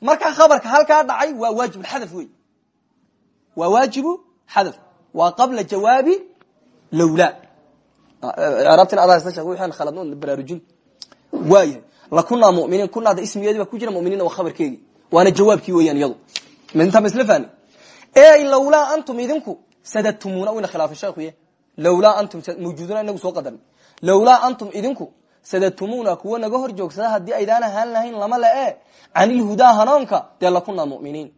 marka khabarka halkaa dhacay waa waajibulxadaf wey. Waa waajibu xadaf. Waa qabla jawaabi lowlaa raabtin adaa isla sheeg wixaan khaladnoon baraarujin. Waayahay lakunaa muminiin kunaada ismigeedi baa ku jira muminiinna waa khabarkeegi. Waana jawaabkii weeyaan iyadu. Minta ma isla fahni ey lowlaa antum idinku sadadtumuuna wayna khilaafay sheekuye lowlaa antum mawjuuduna inagu soo qadarnay lowlaa antum idinku sadadtumuuna kuwa naga hor joogsada haddii aydaan ahaan lahayn lama le e canilhudaa hanoonka dee lakunaa muminiin.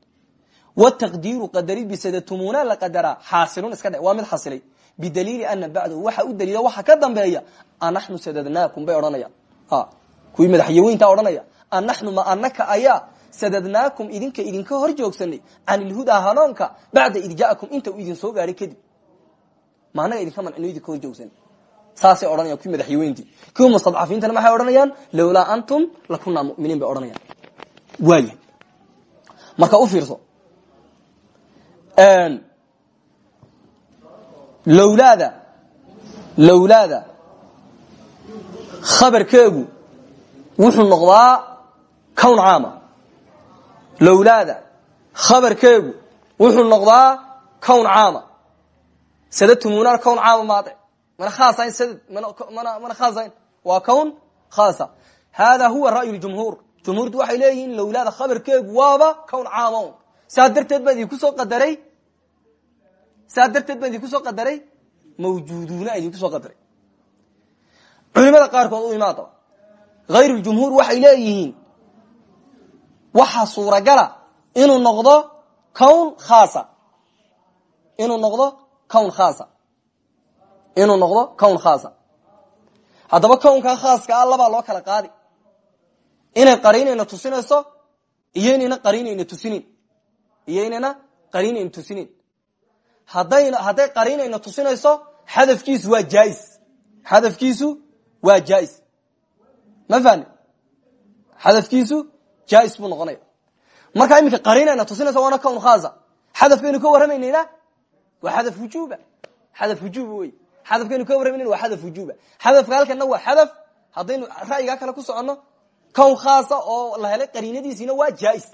Wtaqdiiru qadarid bisadadtumuuna la qadaraa xaasilun iska dhe waa mid xasilay bidaliili ana bacdahu waxa u daliila waxa ka dambeeya anaxnu sadadnaakum bay odhanayaan kuwii madaxyaweyntaa odhanaya anaxnu ma anaka ayaa sadadnaakum idinka idinka hor joogsanay can ilhudaa hanoonka bacda id jaakum inta idin soo gaadhay kadib. Ma anaga idinka mancino idinka hor joogsanay? Saasay odhanayan kuwii madaxyaweyntii kuwii mustadcafiintana maxay odhanayaan? Lowlaa antum lakunaa muminiin bay odhanayaan. Waaya marka u fiirso lowlaada lowlaada khabarkeegu wuxuu noqdaa cown caama lowlaada khabarkeegu wuxuu noqdaa cown caama. Sadadtumuunana cown caama maade. Mana khaasayn sadad mana khaasayn. Waa cown khaasa. Hada huwa ra'yu ljumhuur jumhuurtu waxay leeyihiin lowlaada khabarkeegu waaba cown caama saa darteed baa idinku soo qadaray saa darteed baan soo qadaray mawjuuduuna idinku soo qadaray. Culimada qaarkood u imaadaba hayr jumhuur waxay leeyihiin waxaa suuragala inuu noqdo cown khaasa. Inuu noqdo cown khaasa. Inuu noqdo cown khaasa. Haddaba cownkaa khaaska ah labaa loo kala qaadi. Inay qariinayna tusinayso iyo inayna qariinayna tusinin. Iyo inayna qariinayna tusinin. Hadayna hadday qariinayna tusinayso xadafkiisu waa jais xadafkiisu waa jais ma fahni xadafkiisu jais buu noqonaya markaa iminka qariinayna tusinayso waana cown khaasa xadafkaynu ka warramaynayna waa xadaf wujuba xadaf wujuba wey xadafkaynu ka warramaynayna waa xadaf wujuba xadafka halkana waa xadaf haddaynu ra'yigaa kale ku soconno cown khaasa oo la helay qariinadiisiina waa jais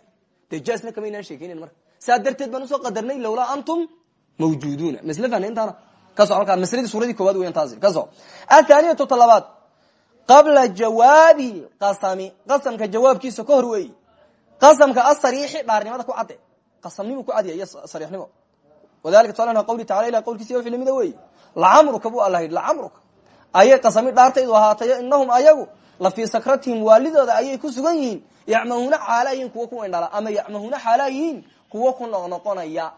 dee jaisna kamaynaan sheekeynan marka saa darteed baan qadarnay lowlaa antum mawjuduuna masle fahna intaana ka so halkaa masladii suuradii koowaad weyan taasi ka so talabaad qabla jawaabi qasami. Qasamka jawaabkiisa ka hor weeyi. Qasamka asariixi dhaarnimada ku cadde. Qasamnimu ku cadiya iyo sariixnimo wadalika tusaale qawli tacala ilah qawlkiisa wixii lamida weeyi. Lacamruka buu alla yidhi lacamruka ayay qasami dhaartaydu ahaatayo inahum ayagu la fii sakratihim waalidooda ayay ku sugan yihiin. Yacmahuuna xaalayihiin kuwa ku indhala ama yacmahuuna xaalayihiin kuwa ku noqnoqonaya.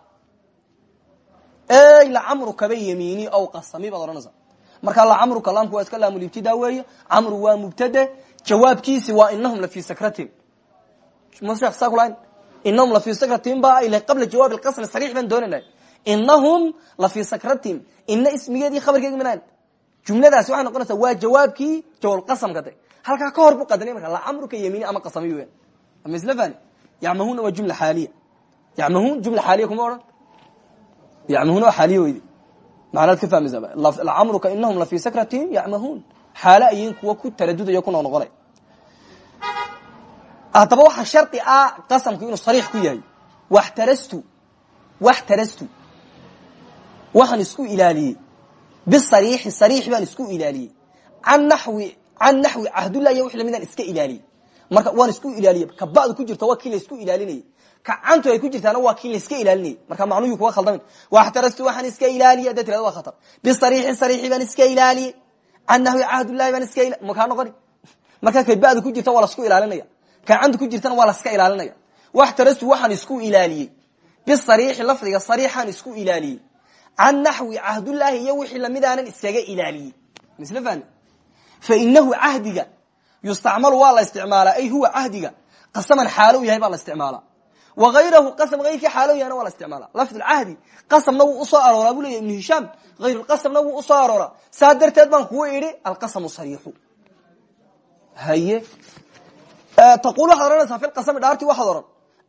Ey lacamruka bay yamiini aw qasami baad markaa lacamruka laamku waa iska laamulibtida weeye camru waa mubtade. Jawaabkiisi waa inahum la mashekh saa kulahayn inahum la fii sakratihim ba ila qabla jawaab alqasri sariix baan doonayna inahum la fii sakratihim ina ismigeedii khabarkeegi minayn jumladaasi waxay noqonaysaa waa jawaabkii jawabqasamka de halkaa ka hor buu qadanay marka lacamruka yamiini ama qasami weyan ama isla fani yacmahuna waa jumla xaaliya. Yacmahun jumla xaaliya kuma odhan. Yacmahuna waa xaaliya weyde macnaad ka fahmaysaa lacamruka inahum la fii sakratihim yacmahuun xaalo ayiin kuwa ku taradudaya ku noqnoqonaya haddaba waxaa shardi ah qasamku inuu sariix ku yahay. Waxtarastu waxtarastu waxaan isku ilaaliyey. Bisariixi sariix baan isku ilaaliyey. An nawi can naxwi cahdullah iyo wix lamidaan iska ilaaliyey. Marka waan isku ilaaliyey ka ba'du ku jirta waa kii la isku ilaalinayey ka cantu ay ku jirtaana waa kii la iska ilaalinayey marka macnuhu kuwa khaldamin waxtarastu waxaan iska ilaaliyey haddaad tirada waa khatar. Bisariixi sariixi baan iska ilaaliyey can naxwi cahdullahi baan iska makaa noqoni? Marka kay ba'du ku jirta waa la isku ilaalinaya. Ka cantu ku jirtana waa la iska ilaalinaya. Waxtarastu waxaan isku ilaaliyey bisariixi lafdiga sariixaan isku ilaaliyey can naxwi cahdullaahi iyo wixii lamidaanan iskaga ilaaliyey misle fahmi? Fainahu cahdiga yustacmalu waa la isticmaalaa. Ay huwa cahdiga. Qasaman xaalow yahay baa la isticmaalaa waayrahu qasam ayrkii xaalow yahana waa la isticmaala. Lafdulcahdi qasamna wuu u soo arooraa buu leya ibnu hishaam. Hayrulqasamna wuu u soo arooraa. Saa darteed baan kuu idhi alqasamu sariixu. Haye. Taqul waxaad odhanaysaa fi lqasami dhaartii waxaad odhan.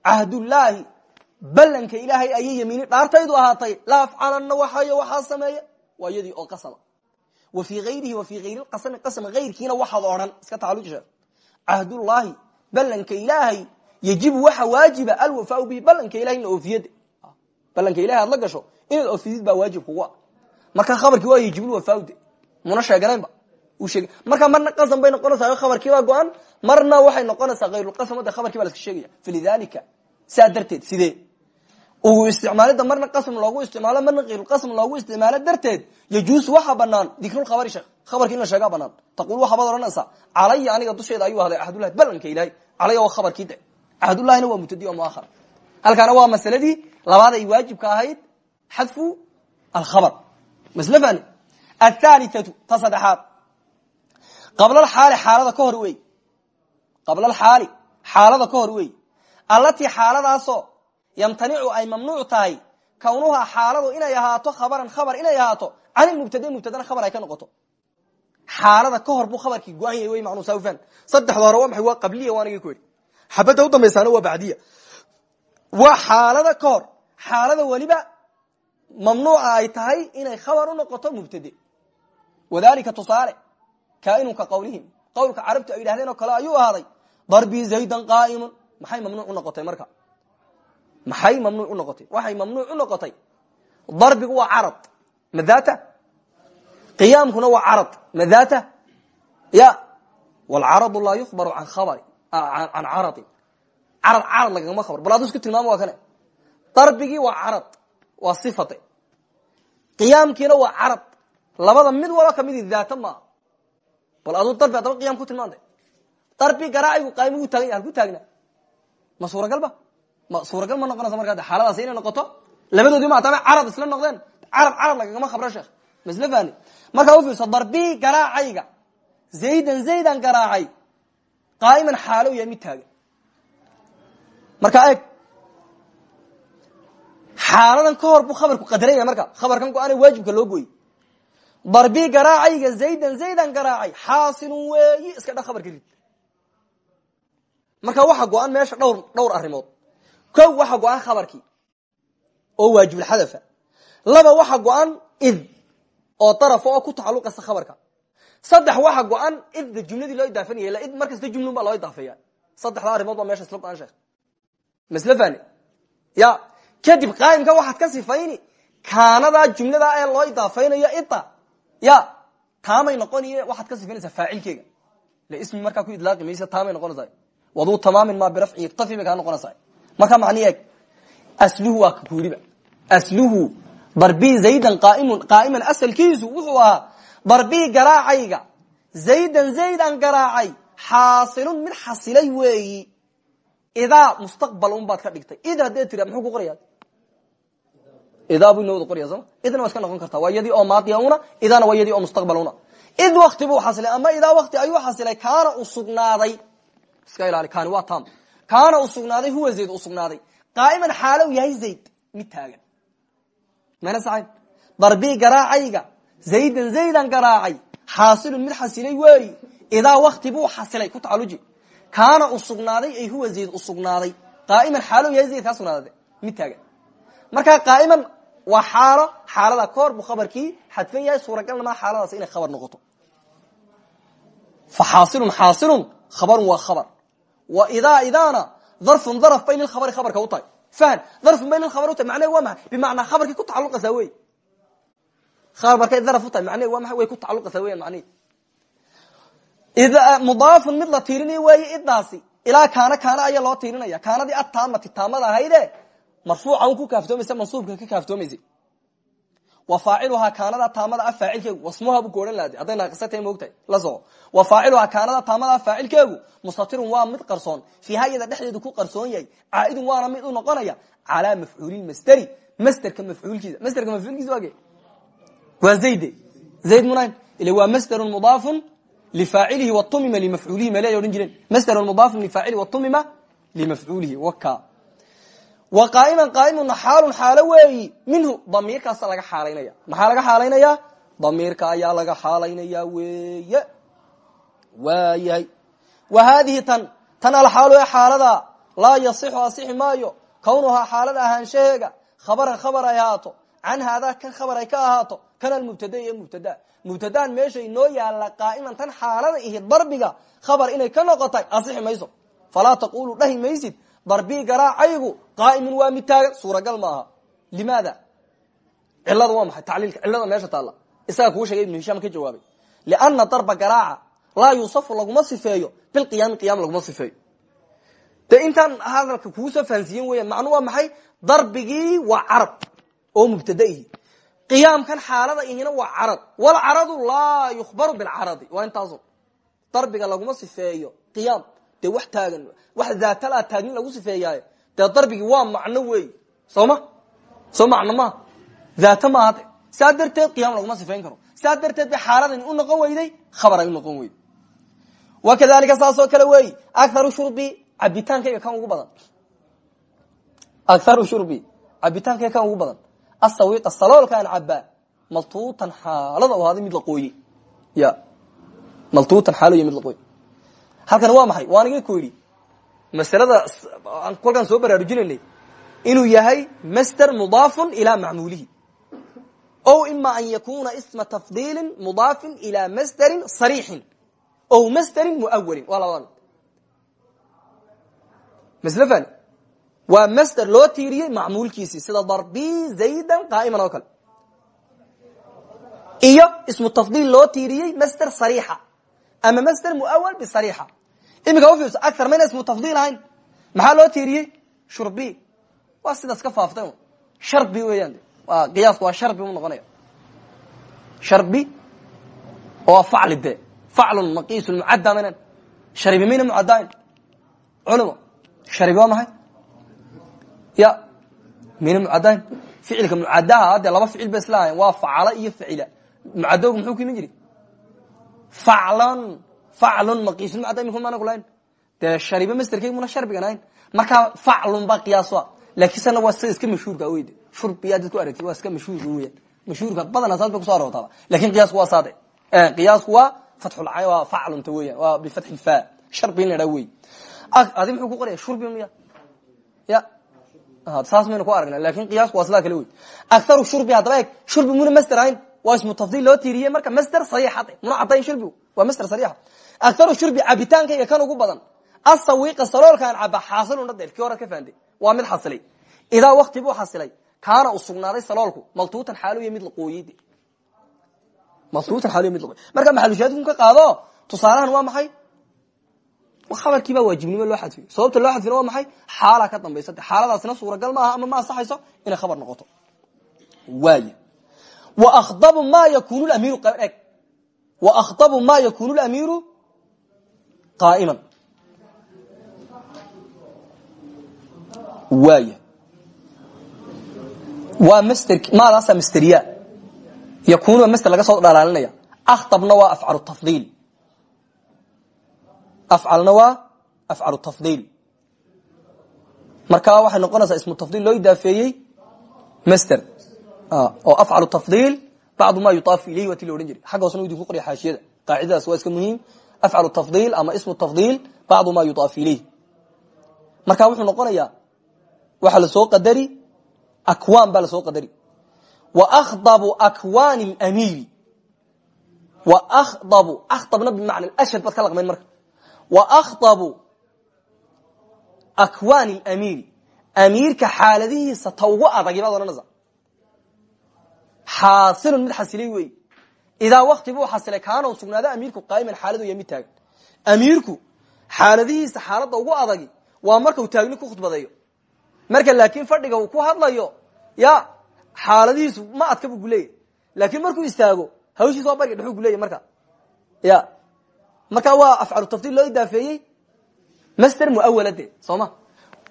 Cahdullaahi ballanka ilaahay ayay yamiini dhaartaydu ahaatay. La afcalanna waxayo waxaa sameeya. Waa iyadii oo qasama wa fii ayrihi wa fii ayri qasami qasam ayrkiina waxaad odhan. Iska tacaluji sheekh cahdullaahi ballanka ilaahay yajibu waxa waajiba alwafaau bihi ballanka ilahay ina oofiyade ballanka ilahay aad la gasho inaad oofidid baa waajib kugu ah marka khabarkii waa yajibulwafaaude muna sheeganaynba uu sheegay marka marna qasam bay noqonaysaa khabarkiibaa go-an marna waxay noqonaysaa hayrulqasam de khabarkii ba la iska sheegaya falidalika marna qasm loogu isticmaalo marna hayrulqasm loogu isticmaalo darteed yajuusu waxaa banaan dikrulkhabari sheekh khabarki in la sheegaa banaan taqul waxabaad odhanaysaa calaya aniga dusheeda ayuu ahday cahdullahi ballanka ilahay calaya waa khabarkii de cahdullahina waa mubtadi o muahar halkaana waa masaladii labaad ay waajibka ahayd xadfu alkhabar. Masle fani athaliatu ta saddexaad qablalxaali xaalada ka hor wey qablalxaali xaalada ka hor wey allatii xaaladaasoo yamtanicu ay mamnuuc tahay kawnuhaa xaaladu inay ahaato khabaran khabar inay ahaato can ilmubtade mubtadana khabar ay ka noqoto. Xaalada ka hor buu khabarkii go-an yahay wey macnuu saafan saddexda hore waa maxay? Waa qabliya waanagi ku idhi xabadda u dambaysaana waa bacdiya. Waa xaalada ka xaalada weliba mamnuuca ay tahay inay khabar u noqoto mubtade wadalika tusaale kainun ka qawlihim. Qawlka carabtu ay yidhahdeen oo kale ayuu ahaaday darbii zaydan qaa'imun. Maxay mamnuuc noqotay marka? Maxay mamnuuc noqotay? Waxay mamnuuc noqotay. Darbigu waa carad. Madata qiyaamkuna waa carad. Madata ya. Wlcaradu laa yukhbaru an khabari can caradin carad carad lagagama khabar bal adu isku tilmaamo waa kane darbigii waa carad waa sifate qiyaamkiina waa carad labada mid walo kamidi daata maaha bal aduu darbi haddaba qiyam ku tilmaantay darbi garaacigu qaaymugu taagan yahay halku taagna ma suuragal ba ma suuragal ma noqonaysa markaa xaaladaas inay noqoto labadoodii maatama carad isla noqdeen carad carad lagagama khabro sheekh masle fani markaa u fiirso darbi garaacayga zaydan zaydan garaacay qaa'iman xaalow yahay mid taagan markaa eeg xaaladan ka hor buu khabarku qadaran yahay marka khabarkan go'aana waajibka loo gooyey darbi garaacayga zaydan zaydan garaacay xaasilun weeyi iska dha khabarka rid marka waxa go-an meesha dhowr dhowr arrimood ko waxa go-an khabarkii oo waajibulxadafa laba waxa go-an id oo darafa oo ku tacaluqaysa khabarka saddex waxa go-an idda jumladii loo idaafanaya id mar kasta jumlun baa loo idaafeeya saddexda arrimood baa meesha isla go-an sheekh fani? Ya kadib qaayimka waxaad ka sifayni kaanadaa jumladaa ee loo idaafaynayo ida ya taamay noqoniy waxaad ka sifaynaysaa faacilkeega le ismi markaa ku idlaaqi maysa taamay noqonaysaa. Waduu tamaamin maa birafci iktafi bay kaa noqonaysaa. Marka macni eeg asluhu waa ku yidhiba asluhu darbii zaydan qaaimun qaa'iman asalkiisu wuxuu ahaa darbii garaacayga. Zaydan zaydan garaacay. Xaasilun mid xasilay weeyi. Idaa mustaqbal un baad ka dhigtay. Id haddee tira muxuu ku qoraya idaa buu inoo wada qoraya sooma idna noqon kartaa. Waa oo maadiya una idana waa oo mustaqbal una id wakti buu xasilay ama idaa wakti ayuu xasilay kaana u iska ilaali kaani waa tam kaana u huwa zayd u sugnaaday. Qaa'iman yahay zayd mid taagan. Mana saxayn? Darbii garaacayga zaydan zaydan garaacay xaasilun mid xasilay weeyi idaa wakti buu xasilay ku tacaluji kaana u sugnaaday ay huwa zayd u sugnaaday qaa'iman xaalow yahay zayd kaa sugnaaday mid taagan markaa qaa'iman waa xaalo xaalada koor buu khabarkii xadfan yahay suuragalna maa xaaladaas inay khabar noqoto fa xaasilun xaasilun khabarun waa khabar wa idaa idaana darfun daraf bay lilkhabari khabarka u tahay fahan darfun bay lilkhabari u tahay macnehe waa maxay bimacnaa khabarkii ku tacaluqaysaa wey khabarkay daraf u tahay macnehe waa maxay? Way ku tacaluqaysaa weyan macnihi mudaafun mid la tiirinayo weeye idaasi ilaa kaana kaana ayaa loo tiirinaya. Kaanadii ataamati taamada ahayde marfuuca ku kaaftoomaysa mansuubka ka kaaftoomaysa wa faaciluhaa kaanada taamada a faacilkeegu. Wasmuha bu kuohan lahad hadday moogtahay la soco wa faaciluhaa kaanada taamada a faacilkeegu mustatirun waa mid qarsoon. Fiiha iyada dhexdeedu ku qarsoon yahay. Caaidun waana mid u noqonaya calaa mafcuulilmasderi masderka mafcuulkiisa. Masderka mafcuulkiisa waage waa zayde zayd munan ila waa masderun mudaafun lifaacilihi watumima limafcuulihi male ay odhan jireen? Masderun mudaafun lifaacilihi watumima limafcuulihi waka wa qaaiman qaaimuna xaalun xaalo weeyi minhu damiirkaasa laga xaalaynaya. Maxaa laga xaalaynaya? Damiirka ayaa laga xaalaynaya weeye. Waayahay wa haadihi tan tan alxaalu ee xaalada laa yasixu asixi maayo kawnuhaa xaalada ahaanshaheega khabaran khabar ay ahaato can haadaa kan khabar ay ka ahaato. Kan almubtada iyo mubtada. Mubtadaan meesha inoo yaalla qaa'iman tan xaalada ihi darbiga khabar inay ka noqotay. Asixi mayso. Falaa taqulu dhahi maysid. Darbii garaacaygu qaa'imun waa mid taagan. Suuragal maaha limaada? Cilada waa maxay? Tacliilka cilada meesha taalla. Isaga kuu sheegay ibnu hishaam ka jawaabay. Lianna darba garaaca laa yuusafu laguma sifeeyo. Bilqiyaami qiyam laguma sifeeyo. Dee intaan hadalka kuu soo fahansiiyen weyan macnu waa darbigii waa carab oo mubtadaihi qiyaamkan xaalada ihina waa carad. Walcaradu laa yukhbaru bilcaradi waa intaaso darbiga laguma sifeeyo. Qiyaam. Dee wax taagan. Wax daatala taagnin lagu sifeeyaay dee darbigii waa macno wey. Soo ma soo macno maa daata maaha de saa darteed qiyam laguma sifeyn karo. Saa darteed bay xaaladan u noqon weyday khabar ay noqon weyday. Wa kadalika kale weeyi aharu shurbi cabitaankayga kan ugu badan. Aharu shurbi cabitaankayga kan ugu badan asawiqa saloolkaan cabaa maltuutan xaalada u ahaaday mid la qooyey ya maltuutan xaaloy mid la qooyey halkan waa maxay waan iga ku yidhi masalada kolkaan soo baraarujinaynay inuu yahay masder mudaafun ilaa macmuulihi o ima an yakuna isma tafdiili mudaafin ilaa masderin sariixin o masderin muawalin waa labada masl fani waa masder loo tiiriyey macmuulkiisii sida darbi zaydan qaa'iman oo kale. Iyo ismu tafdiil loo tiiriyey masder sariixa ama masder muawal bisariixa iminka ufiirso aar mayna ismu tafdiil ahayn. Maxaa loo tiiriyey? Shurbi. Waa sidaas ka faaftay sharbi weeyaan. Waa qiyaasku waa sharbi u noqonaya sharbi oo facli de faclun maqiisun mucadda maynan. Sharibi mayna mucaddayn culimo sharibi waa maxay ya mayna mucaddayn ficilka mucadaha dee laba ficil ba isla ahayn waa facala iyo facila mucadoogu muxuu ku iman jiri faclan faclun maqiisun mucadda imika maana kulahayn dee sharibe masterkeyg muna sharbigan ahayn markaa faclun baa qiyaas a laakin sana waa sida iska mashhuurka weyde shurbiyaa dad ku aragti waa iska mashhuurka weyan mashhuurka badana saas bay kuso aroortaaba laakiin qiyaasku waa saade. Qiyaasku waa fatxul waa faclunta weyan waa bifatxi lfa sharbi in la idhaha wey adi muxuu ku qoraya? Shurbi miya. Ya saas maynu ku aragna laakiin qiyaasku waa sidaa kale wey akharu shurbi haddaba eeg shurbi muna master ahayn waa ismu tafdiil loo tiiriyey marka master sariixade muna caddayn shurbigu waa master sariixa. Akharu shurbi cabitaankayga kan ugu badan asawiqa saloolkaan caba xaasilun dhadeel kii horaad ka fahanday waa mid xasilay. Idaa wakti buu xasilay kaana u sugnaaday saloolku maltuutan xaaloy mid laqooyey maltuutan xaaloy mid laqooyey marka maxalushaadkun ka qaado tusaalahan waa maxay khabarkii baa waajibnimo loo xadfiyo sababta loo xadfina waa maxay? Xaala ka dambaysa de xaaladaasina suuragal maaha ama ma asaxayso inay khabar noqoto. Waay wa akhdabu ma yakunu lamiiru eg wa akhdabu ma yakunu lamiiru qaa'iman. Waay waa mster maadaasa msteriya yakunu waa laga soo dhalaalinaya. Akhtabna waa afcalu tafdiil afcalna waa afcalu tafdiil marka waxay noqonaysaa ismu tafdiil loo idaafeeyey master oo afcalu tafdiil bacdu ma yuaafu ilayhi waa ti la odhan jiray xagga hoosna idinku qorya xaashiyada qaacidadaas waa iska muhiim afcalu tafdiil ama ismu tafdiil bacdu ma yuaafu ilayh marka wuxuu noqonayaa waxaa la soo qadari akwaan baa la soo qadari wa akhdabu akwaani lamiiri wakhdabu akhdabna bimacna ashad baad ka laqmayn marka wakhdabu akwani lamiiri amiirka xaaladihiisa ta ugu adagi baad odhanaysa xaasilun mid xasilay wey idaa wakti buu xasilay kaana u sugnaado amiirku qaaiman xaaladu ya mid taagan amiirku xaaladihiisa xaaladda ugu adagi waa marka uu taagni ku khudbadeeyo marka laakiin fadhiga uu ku hadlayo ya xaaladihiisu ma adka bu kuleeyahy laakiin markuu istaago hawshiis waa bariga dhexuu marka ya marka waa afcalu tafdiil loo idaafeeyey master muawala de soo ma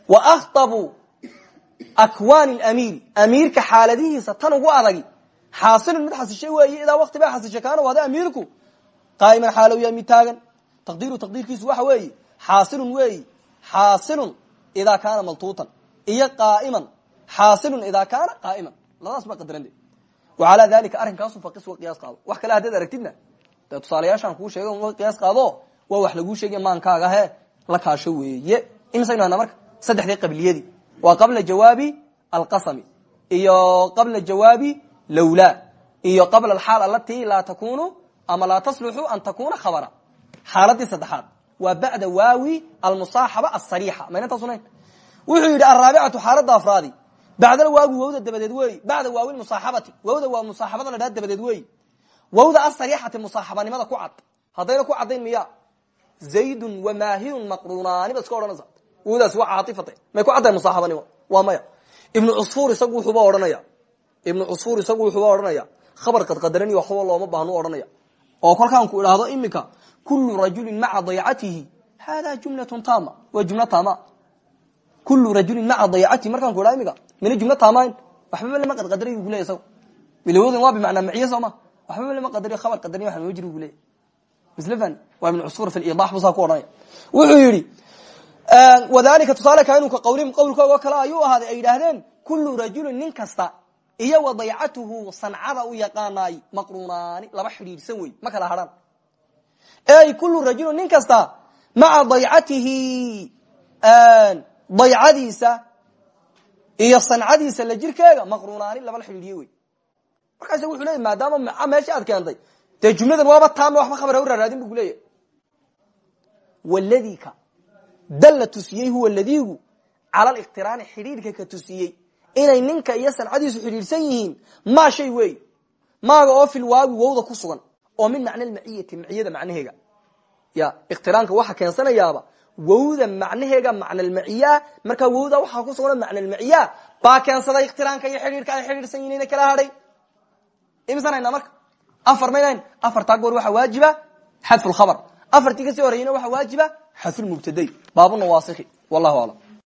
wakhdabu akwani lamiiri amiirka xaaladihiisa tan ugu adagi. Xaasilun mid xasishay weeye idaa wakti baa xasishay kaana wada amiirku. Qaa'iman xaalow yahay mid taagan. Taqdiiru taqdiirkiisu waxa weeye xaasilun weeyi xaasilun kaana maltuutan. Iyo qaa'iman xaasilun idaa kaana qaa'iman. Labadaas baa qadarande wacalaa dalika arrinkaasu faqis wa qiyaas qaado wax kale haddaad aragtidna dee tusaalayaashaan kuu sheegay wa qiyaas qaado waa wax laguu sheegay maankaaga he la kaasho weeye. Imisaynu marka saddexdii qabliyadii waa qabla jawaabi alqasami iyo qabla jawaabi lawlaa iyo qabla alxaal alati laa takunu ama laa tasluxu an takuna khabara. Xaaladii saddexaad waa bacda waawi almusaaxaba asariixa mayna taasunayn wuxuu yidhi araabicatu xaalada afraadi bacdal waawi wawda dabadeed weyi bacda waawi musaaxabati wawda waa musaaxabada la dabadeed weyi wawda asariixati musaaxabanimada ku cad. Haddayna ku caddayn miya. Zaydun wamaahirun maqrunaani baad iska odhanaysa. Wawdaas waa caaifate may ku caddahay musaaxabanimo? Waa maya. Ibnu cusfuur isagu wuxuuba odhanaya. Ibnu cusfuur isagu wuxuuba odhanaya. Khabar qadqadarani waxba looma baahnu odhanaya. Oo kolkaan ku idhaahdo imika kulu rajulin maca daycatihi hada jumlatun tama waa jumla tama kulu rajulin maca daycatihi markaan ku idhaha imika mina jumla tamayn waxbaba lama qadqadariy bu kuley isaga ilawoodan waa bimacnaa maciye soo ma waxbaba lama qadariyo khabar qadariy waxa noo jiri bu leey mislfan waa ibnu cusfuur fi lidax busaa ku odhanaya wuxuu yidhi wadalika tusaale kainu ka qawlihim qawlkoogo kale ayuu ahaaday ay yidhaahdeen kulu rajulin nin kasta iyo wa daycatuhu sancada u yaqaanaay maqrunaani laba xidhiidhsan wey ma kala hadhan ey kulu rajulin nin kasta maca daycatihi daycadiisa iyo sancadiisa la jirkeega maqrunaani laba markaas wuxuu leeyay maadaama maca meesha aad keentay dee jumladan waaba taama waxba khabar ha u raaraadin bu kuleeyahy waladika dalla tusiyey huwa ladiigu cala liqtiraani xidhiidhka ka tusiyey. Inay ninka iyo sancadiisu xidhiidhsan yihiin maa shay wey maaga oo fil waawi wowda ku sugan oo min macna lmaciyati maciyada macnaheega. Ya iqtiraanka waxa keensanayaaba wowda macnaheega macnalmaciya markaa wowda waxaa ku sugan macnalmaciya baa keensaday iqtiraanka iyo xidhiidhka ay xidhiidhsan yihiin ina kala hadhay imisan haynaa marka afar maynahayn afartaa goor waxaa waajiba xadfu lkhabar afartii ka sii horeyna waxaa waajiba xadfulmubtaday baabuna waasikhi wallahu aclam